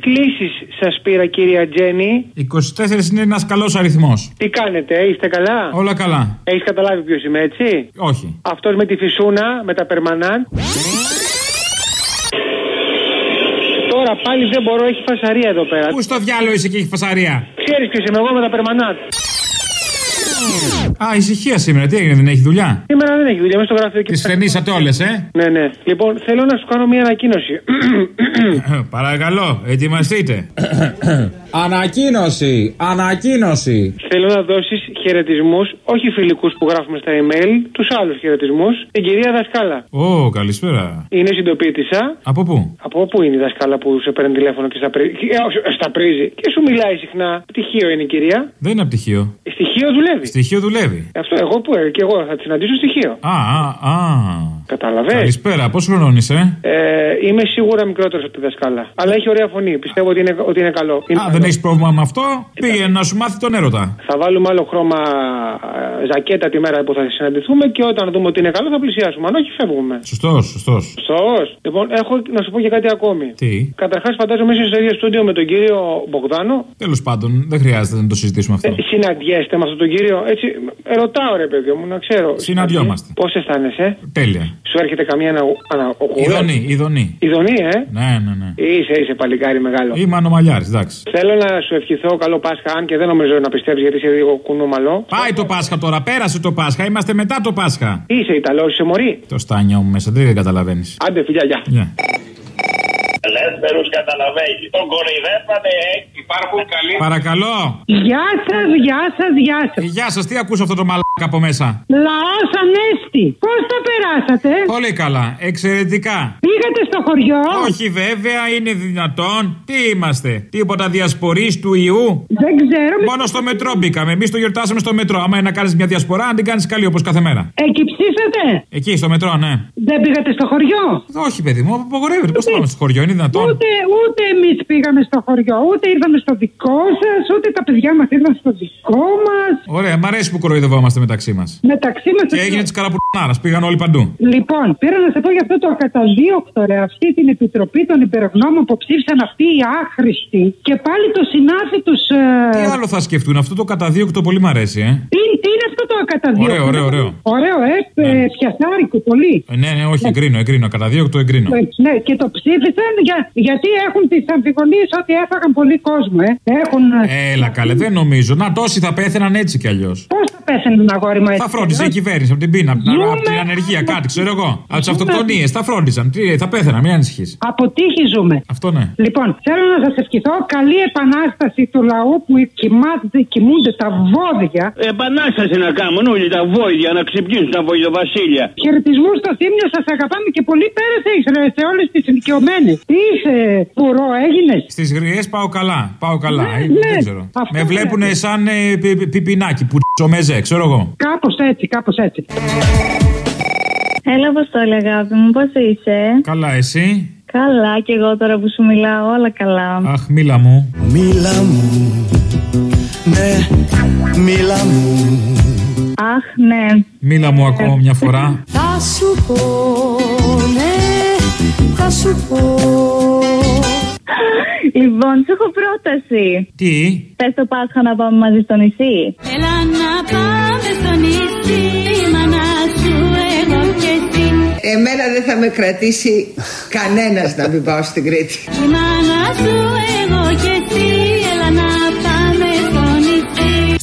κλήσεις σας πήρα, κυρία Τζέννη. 24 είναι ένας καλός αριθμός. Τι κάνετε, ε, είστε καλά; Όλα καλά. Έχεις καταλάβει ποιος είμαι, έτσι; Όχι. Αυτός με τη φυσούνα, με τα περμανάν. Τώρα πάλι δεν μπορώ, έχει φασαρία εδώ πέρα. Πού στο διάλογο είσαι και έχει φασαρία; Ξέρεις ποιος είμαι εγώ με τα περμανάν. Α, ησυχία σήμερα. Τι έγινε, δεν έχει δουλειά; Σήμερα δεν έχει δουλειά, είμαι στο γραφείο και. Τι φρενήσατε όλες, ε; Ναι, ναι. Λοιπόν, θέλω να σου κάνω μια ανακοίνωση. Παρακαλώ, ετοιμαστείτε. Ανακοίνωση! Ανακοίνωση! Θέλω να δώσεις χαιρετισμούς, όχι φιλικούς που γράφουμε στα email, τους άλλους χαιρετισμούς. Την κυρία Δασκάλα. Ω, καλησπέρα. Είναι συντοπίτησα. Από πού; Από πού είναι η δασκάλα που σε παίρνει τηλέφωνο και στα, πρι... ε, στα πρίζει και σου μιλάει συχνά. Πτυχίο είναι η κυρία. Δεν είναι πτυχίο. Στοιχείο δουλεύει. Στοιχείο δουλεύει. Αυτό εγώ που ε, και εγώ θα τη συναντήσω στοιχείο. Α, α, α. Καταλαβέ. Καλησπέρα, πόσο χρονών είσαι. Ε, είμαι σίγουρα μικρότερος από τη δασκάλα. Αλλά έχει ωραία φωνή. Πιστεύω ότι είναι, ότι είναι καλό. Είναι Α, δεν έχεις πρόβλημα με αυτό. Πήγε να σου μάθει τον έρωτα. Θα βάλουμε άλλο χρώμα ε, ζακέτα τη μέρα που θα συναντηθούμε και όταν δούμε ότι είναι καλό θα πλησιάσουμε. Αν όχι, φεύγουμε. Σωστός, σωστός. Σωστός. Λοιπόν, έχω να σου πω και κάτι ακόμη. Τι; Καταρχάς, φαντάζομαι είσαι στο ίδιο στούντιο με τον κύριο Μπογδάνο. Τέλος πάντων, δεν χρειάζεται να το συζητήσουμε αυτό. Ε, συναντιέστε με αυτόν τον κύριο. Έτσι, ρωτάω ρε παιδί μου, να ξέρω. Συναντιόμαστε. Πώ αισθάνεσαι. Τέλεια. Σου έρχεται καμία ανα... Ιδονή, ιδονή. Ιδονή, ε; Ναι, ναι, ναι. Είσαι, είσαι παλικάρι μεγάλο. Είμαι ανομαλιάρης, εντάξει. Θέλω να σου ευχηθώ καλό Πάσχα, αν και δεν νομίζω να πιστεύει γιατί είσαι λίγο κουνούμαλο. Πάει το Πάσχα τώρα, πέρασε το Πάσχα, είμαστε μετά το Πάσχα. Είσαι Ιταλός, είσαι Μωρή. Το στάνιο μου μέσα, δεν καταλαβαίνεις. Άντε, φιλιά, γεια. Yeah. Ελεύθερου καταλαβαίνεις. Τον κοροϊδεύανε έτσι. Υπάρχουν καλοί. Παρακαλώ. Γεια σας, γεια σας, γεια σας. Γεια σας, τι ακούσω αυτό το μαλάκα από μέσα; Λαός ανέστη. Πώς τα περάσατε; Πολύ καλά, εξαιρετικά. Πήγατε στο χωριό; Όχι, βέβαια, είναι δυνατόν. Τι είμαστε, τίποτα διασπορής του ιού; Δεν ξέρω. Μόνο στο μετρό μπήκαμε. Εμείς το γιορτάσαμε στο μετρό. Άμα είναι να κάνεις μια διασπορά, αν την κάνεις καλή όπως κάθε μέρα. Εκεί ψήσατε; Εκεί στο μετρό, ναι. Δεν πήγατε στο χωριό; Όχι, παιδί μου, απογορεύεται. Πώς θα πάμε στο χωριό, είναι δυνατόν. Ούτε, ούτε εμείς πήγαμε στο χωριό, ούτε ήρθαμε στο δικό σας, ούτε τα παιδιά μας ήρθαν στο δικό μας. Ωραία, μ' αρέσει που κοροϊδευόμαστε μεταξύ μας. Μεταξύ μας. Και έγινε της καραπουνάρα, πήγαν όλοι παντού. Λοιπόν, πήρα να σε πω για αυτό το ακαταδίωκτο ρε, αυτή την επιτροπή των υπερογνώμων που ψήφισαν αυτοί οι άχρηστοι και πάλι το συνάδει τους. Ε... Τι άλλο θα σκεφτούν, αυτό το καταδίωκτο πολύ μ' αρέσει, ε. Τι, τι είναι αυτό το ακαταδίωκτο. Ωραίο, ωραίο, ωραίο. Ωραίο, ε, ναι. πιασάρικο πολύ. Ε, ναι, ναι, όχι, εγκρίνω, εγκρίνω. Καταδίωκτο εγκρίνω. Ναι, και το ψήφισαν για, γιατί έχουν τις αμφιβολίες ότι έφαγαν πολύ κόσμο, ε. Έχουν... Έλα, καλέ, δεν νομίζω. Να τόσοι θα πέθαιναν έτσι κι αλλιώς. Πώς θα πέθαιναν, αγόρι μου, έτσι. Θα φρόντιζε η κυβέρνηση από την πείνα, από την, από την ανεργία, κάτι, ξέρω εγώ. Από τις αυτοκτονίες, θα φρόντιζαν. Τι, θα πέθαιναν, μην ανησυχείς. Από τύχη ζούμε. Αυτό ναι. Λοιπόν, θέλω να σας ευχηθώ καλή επανάσταση του λαού που κοιμάται, κοιμούνται τα βόδια. Επανάσταση να κάνουν όλοι τα βόδια, να ξυπνήσουν τα βοηδοβασίλια. Χαιρετισμού στο θύμιο, σας αγαπάμε και πολύ πέρασε σε όλες τις ηλικιωμένες. Τι είσαι, πουρό, έγινες; Στις γριές πάω καλά. Πάω καλά. Ναι, ε, ναι. Δεν ξέρω. Αυτό Με βλέπουν είναι. σαν ε, πι- πι- πιπινάκι που τσομεζέ, ξέρω εγώ. Κάπως έτσι, κάπως έτσι. Έλα, Αποστόλη, αγάπη μου, πώς είσαι; Καλά, εσύ; Καλά, και εγώ τώρα που σου μιλάω, όλα καλά. Αχ, μίλα μου. Μίλα μου, ναι, μίλα μου Αχ, ναι. Μίλα μου ακόμα μια φορά. Θα σου πω, ναι, θα σου πω. Λοιπόν, σου έχω πρόταση. Τι; Πες το Πάσχα να πάμε μαζί στο νησί. Έλα να πάμε στο νησί, μάνα σου εγώ και εσύ. Εμένα δεν θα με κρατήσει κανένας να μην πάω στην Κρήτη. Η μάνα σου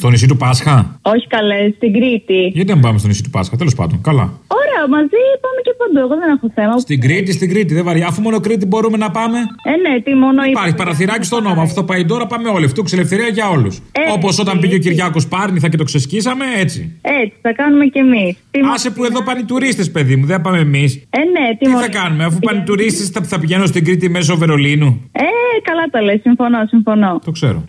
Στο νησί του Πάσχα; Όχι καλέ, στην Κρήτη. Γιατί να πάμε στο νησί του Πάσχα, τέλος πάντων. Καλά. Ωραία, μαζί πάμε και παντού. Εγώ δεν έχω θέμα. Στην Κρήτη, στην Κρήτη, δεν βαριά. Αφού μόνο Κρήτη μπορούμε να πάμε. Ε, ναι, τι μόνο Υπάρχει παραθυράκι στο νόμο. Αυτό πάει τώρα, πάμε όλοι. Φτούξ ελευθερία για όλους. Έτσι, Όπως όταν πήγε ο έτσι. Κυριάκος Πάρνηθα και το ξεσκίσαμε, έτσι. Έτσι, θα κάνουμε κι εμείς. Άσε που εδώ πάνε οι τουρίστε, παιδί μου, δεν πάμε εμείς. Ε, ναι, τι, Τι μόνο- θα κάνουμε, αφού πάνε οι τουρίστε, θα, θα πηγαίνουν στην Κρήτη μέσω Βερολίνου. Ε, καλά τα λες, συμφωνώ, συμφωνώ. Το ξέρω.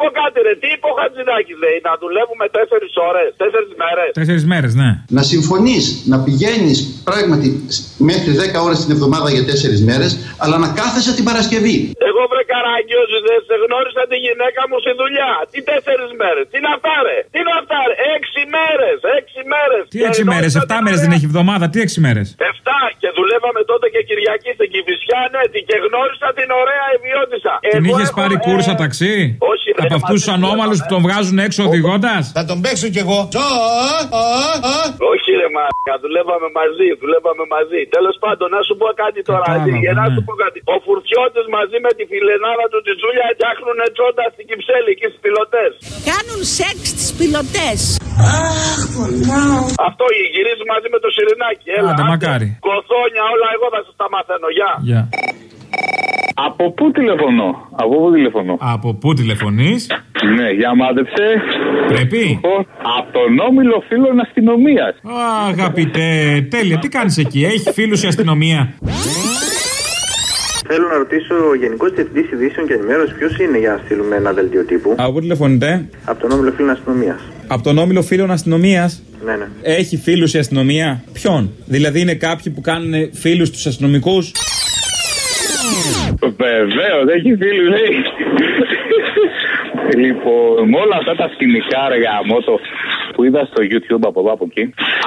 Να σου πω κάτι, ρε. Τι είπε ο Χατζηδάκης, λέει, να δουλεύουμε 4 ώρες, 4 μέρες. Τέσσερις μέρες, ναι. Να συμφωνείς να πηγαίνεις πράγματι μέχρι 10 ώρες την εβδομάδα για 4 μέρες, αλλά να κάθεσαι την Παρασκευή. Εγώ βρε καραγκιόζηδε, γνώρισα τη γυναίκα μου στη δουλειά. Τι τέσσερις μέρες. Τι να φτάρε. Τι να φτάρε. Έξι μέρες. Έξι μέρες. Τι έξι μέρες, 7 μέρες δεν έχει εβδομάδα, τι έξι μέρες. Εφτά και δουλεύαμε τότε και Κυριακή στην Κυφυσιά, ναι, την- και γνώρισα την ωραία ιδιώτησα. Την Εγώ είχες έχω, πάρει ε, κούρσα ταξί; όχι, ρε, Από αυτούς μαζί του ανώμαλους που τον βγάζουν έξω οδηγώντας. Θα τον παίξω κι εγώ. Όχι ρε μαλάκα, δουλεύαμε μαζί, δουλεύαμε μαζί. Τέλος πάντων, να σου πω κάτι τώρα. Κατάλαβα, για να ναι. σου πω κάτι. Ο Φουρτιώτης μαζί με τη φιλενάδα του τη Τζούλια φτιάχνουν τσόντα στην Κυψέλη και στις πιλωτές. Κάνουν σεξ τις πιλωτές. Αυτό γυρίζει μαζί με το Σιρινάκι. Έλα, Άντε, άντε. μακάρι. Κοθόνια, όλα εγώ θα σας τα μαθαίνω. Γεια. Γεια. Από πού τηλεφωνώ, από πού τηλεφωνώ; Από πού τηλεφωνείς, Ναι, για μάντεψε. Πρέπει. Από τον όμιλο φίλων αστυνομίας. Α, Αγαπητέ, τέλεια, τι κάνεις εκεί, έχει φίλους η αστυνομία; Θέλω να ρωτήσω ο Γενικός Διευθυντής Ειδήσεων και Ενημέρωσης ποιος είναι για να στείλουμε ένα δελτίο τύπου; Από πού τηλεφωνείτε, Από τον Όμιλο Φίλων Αστυνομίας. Από τον όμιλο φίλων αστυνομίας; Ναι, ναι. Έχει φίλους η αστυνομία; Ποιον; Δηλαδή είναι κάποιοι που κάνουν φίλους τους αστυνομικούς; Βεβαίως, έχει φίλους, λέει. λοιπόν, με όλα αυτά τα σκηνικά ρε γαμώτο που είδα στο YouTube από εδώ από εκεί,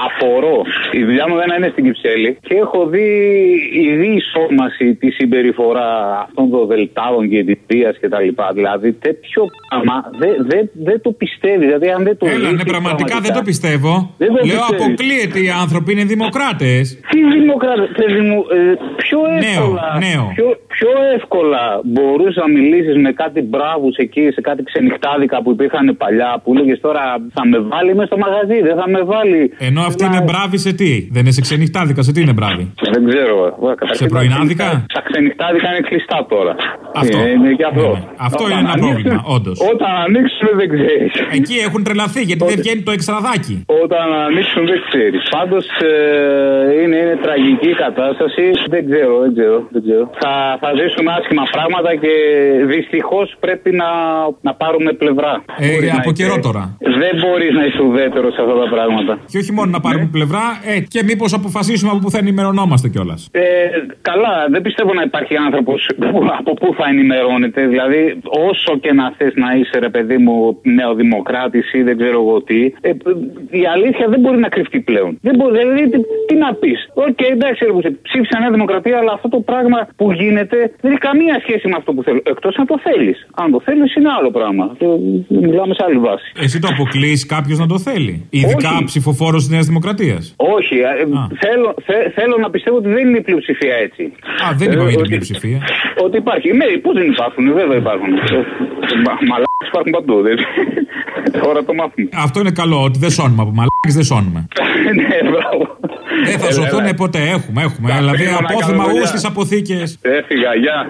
απορώ. Η δουλειά μου δεν είναι στην Κυψέλη και έχω δει η διεισόμαση τη συμπεριφορά αυτών των δελτάδων και της βία και τα λοιπά. Δηλαδή τέτοιο πράγμα δεν δε, δεν το πιστεύει. Δηλαδή, αν δεν το Έλα, δεις ναι, πραγματικά δεν το πιστεύω. Δεν το Λέω, πιστεύεις. αποκλείεται οι άνθρωποι, είναι δημοκράτες. Τι δημοκράτες, παιδί μου, ε, πιο Νέο, εύκολα, νέο. Πιο, πιο εύκολα μπορούσες να μιλήσεις με κάτι μπράβους εκεί, σε κάτι ξενυχτάδικα που υπήρχαν παλιά, που έλεγε τώρα θα με βάλει μέσα στο μαγαζί, δεν θα με βάλει. Ενώ αυτή είναι μπράβη σε τι, δεν είναι σε ξενυχτάδικα, σε τι είναι μπράβη. Δεν ξέρω. ε, καταρχήν Σε πρωινάδικα; τα- Τα ξενυχτάδικα είναι κλειστά τώρα. Αυτό. Ε, είναι και αυτό. Ναι, ναι. Αυτό Όταν είναι ένα ανοίξουν- πρόβλημα, όντως. Όταν ανοίξουν δεν ξέρεις. Εκεί έχουν τρελαθεί γιατί δεν βγαίνει το εξτραδάκι. Όταν ανοίξουν δεν ξέρεις. Πάντως είναι, είναι τραγική η κατάσταση. Δεν ξέρω, δεν ξέρω. Δεν ξέρω. Θα, θα ζήσουμε άσχημα πράγματα και δυστυχώς πρέπει να, να πάρουμε πλευρά. Ε, Μπορείς να από είσαι- καιρό τώρα. Δεν μπορείς να είσαι ουδέτερος σε αυτά τα πράγματα. Και όχι μόνο να πάρουμε πλευρά, ε, και μήπως αποφασίσουμε από πού θα ενημερωνόμαστε κιόλας. Ε, καλά, δεν πιστεύω να υπάρχει άνθρωπος από πού θα ενημερώνεται. Δηλαδή, όσο και να θες να είσαι, ρε παιδί μου, νεοδημοκράτης ή δεν ξέρω εγώ τι, ε, η αλήθεια δεν μπορεί να κρυφτεί πλέον. Δεν μπορεί, δηλαδή, τι, τι να πεις. Οκ, εντάξει, ρε, που σε ψήφισα Νέα Δημοκρατία, αλλά αυτό το πράγμα που γίνεται δεν έχει καμία σχέση με αυτό που θέλω. Εκτός αν το θέλεις. Αν το θέλεις, είναι άλλο πράγμα. Ε, Μιλάμε σε άλλη βάση. Εσύ το αποκλείς κάποιος να το θέλει. Ειδικά Όχι. ψηφοφόρος της Νέας Δημοκρατίας. Όχι, ε, θέλω, θε- θέλω να πιστεύω ότι δεν είναι η πλειοψηφία έτσι. Α, δεν είπαμε για την ότι- πλειοψηφία. Ότι υπάρχει. Ναι, πώ δεν υπάρχουν, βέβαια υπάρχουν. Μαλάκες υπάρχουν παντού. δεν- Τώρα το μάθουμε. Αυτό είναι καλό, ότι δεν σώνουμε από μαλάκες, δεν σώνουμε. ναι, μπράβο. Δεν θα ζωθούν ποτέ. Έχουμε, έχουμε. Δηλαδή απόθυμα ου στι αποθήκες. Έφυγα, γεια.